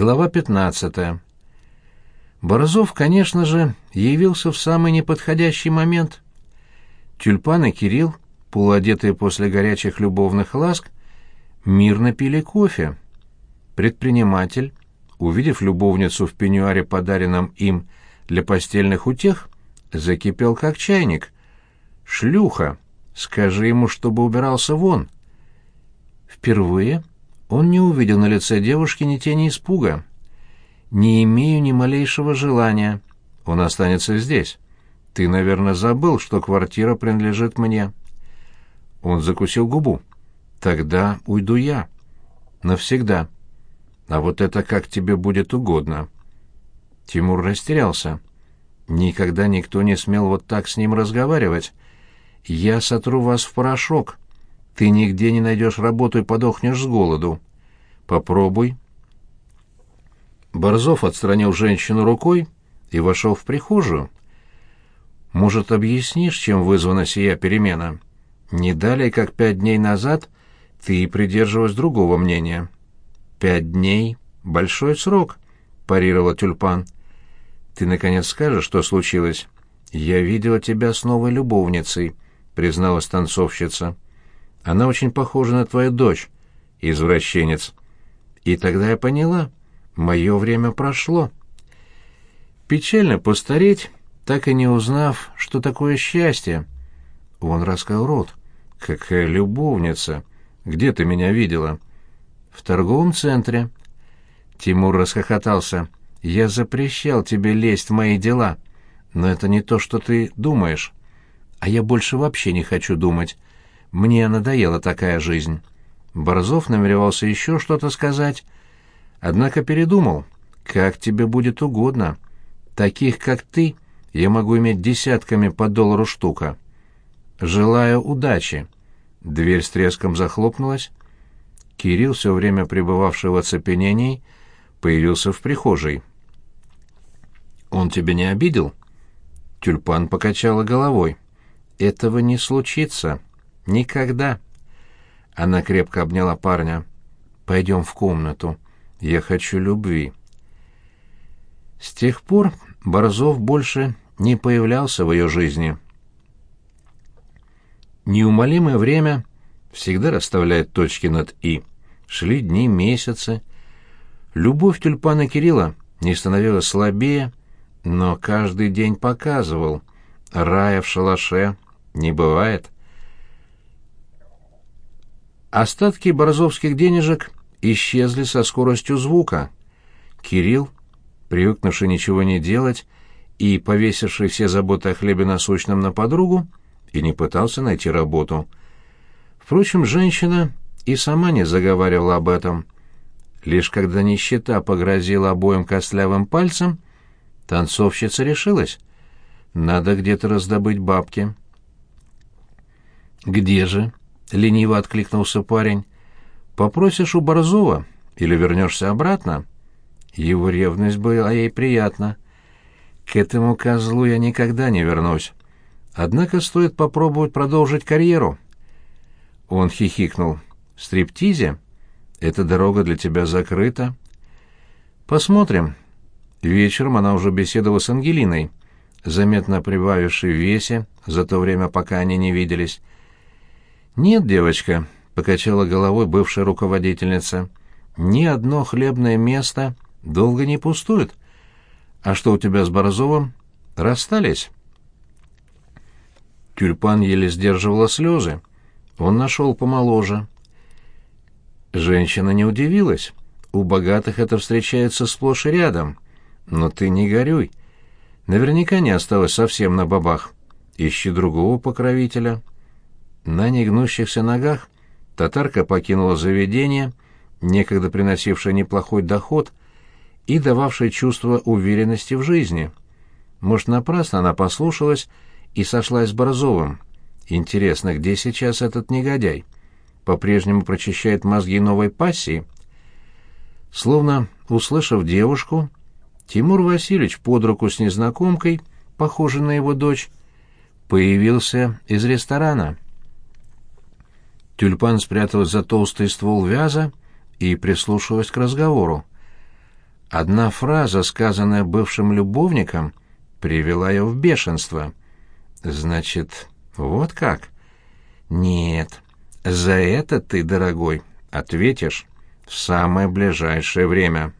Глава 15. Борзов, конечно же, явился в самый неподходящий момент. Тюльпан и Кирилл, полуодетые после горячих любовных ласк, мирно пили кофе. Предприниматель, увидев любовницу в пеньюаре, подаренном им для постельных утех, закипел как чайник. «Шлюха! Скажи ему, чтобы убирался вон!» Впервые он не увидел на лице девушки ни тени испуга. «Не имею ни малейшего желания. Он останется здесь. Ты, наверное, забыл, что квартира принадлежит мне». Он закусил губу. «Тогда уйду я. Навсегда. А вот это как тебе будет угодно». Тимур растерялся. Никогда никто не смел вот так с ним разговаривать. «Я сотру вас в порошок», ты нигде не найдешь работу и подохнешь с голоду. Попробуй. Борзов отстранил женщину рукой и вошел в прихожую. Может, объяснишь, чем вызвана сия перемена? Не далее, как пять дней назад, ты придерживалась другого мнения. Пять дней — большой срок, — парировала тюльпан. Ты, наконец, скажешь, что случилось? Я видела тебя с новой любовницей, — призналась танцовщица. — она очень похожа на твою дочь, извращенец. И тогда я поняла, мое время прошло. Печально постареть, так и не узнав, что такое счастье. Он раскрыл рот. Какая любовница! Где ты меня видела? В торговом центре. Тимур расхохотался. Я запрещал тебе лезть в мои дела, но это не то, что ты думаешь. А я больше вообще не хочу думать. Мне надоела такая жизнь. Борзов намеревался еще что-то сказать, однако передумал. Как тебе будет угодно. Таких, как ты, я могу иметь десятками по доллару штука. Желаю удачи. Дверь с треском захлопнулась. Кирилл, все время пребывавший в оцепенении, появился в прихожей. «Он тебя не обидел?» Тюльпан покачала головой. «Этого не случится». Никогда. Она крепко обняла парня. Пойдем в комнату. Я хочу любви. С тех пор Борзов больше не появлялся в ее жизни. Неумолимое время всегда расставляет точки над «и». Шли дни, месяцы. Любовь тюльпана Кирилла не становилась слабее, но каждый день показывал. Рая в шалаше не бывает. Остатки борзовских денежек исчезли со скоростью звука. Кирилл, привыкнувший ничего не делать и повесивший все заботы о хлебе насущном на подругу, и не пытался найти работу. Впрочем, женщина и сама не заговаривала об этом. Лишь когда нищета погрозила обоим костлявым пальцем, танцовщица решилась. Надо где-то раздобыть бабки. «Где же?» — лениво откликнулся парень. «Попросишь у Борзова или вернешься обратно?» Его ревность была ей приятна. «К этому козлу я никогда не вернусь. Однако стоит попробовать продолжить карьеру». Он хихикнул. «В стриптизе? Эта дорога для тебя закрыта?» «Посмотрим». Вечером она уже беседовала с Ангелиной, заметно прибавившей в весе за то время, пока они не виделись. «Нет, девочка», — покачала головой бывшая руководительница, — «ни одно хлебное место долго не пустует. А что у тебя с Борзовым? Расстались?» Тюльпан еле сдерживала слезы. Он нашел помоложе. Женщина не удивилась. У богатых это встречается сплошь и рядом. Но ты не горюй. Наверняка не осталось совсем на бабах. Ищи другого покровителя. На негнущихся ногах татарка покинула заведение, некогда приносившее неплохой доход и дававшее чувство уверенности в жизни. Может, напрасно она послушалась и сошлась с Борзовым. Интересно, где сейчас этот негодяй? По-прежнему прочищает мозги новой пассии? Словно услышав девушку, Тимур Васильевич под руку с незнакомкой, похожей на его дочь, появился из ресторана. Тюльпан спряталась за толстый ствол вяза и прислушалась к разговору. Одна фраза, сказанная бывшим любовником, привела ее в бешенство. Значит, вот как? Нет, за это ты, дорогой, ответишь в самое ближайшее время.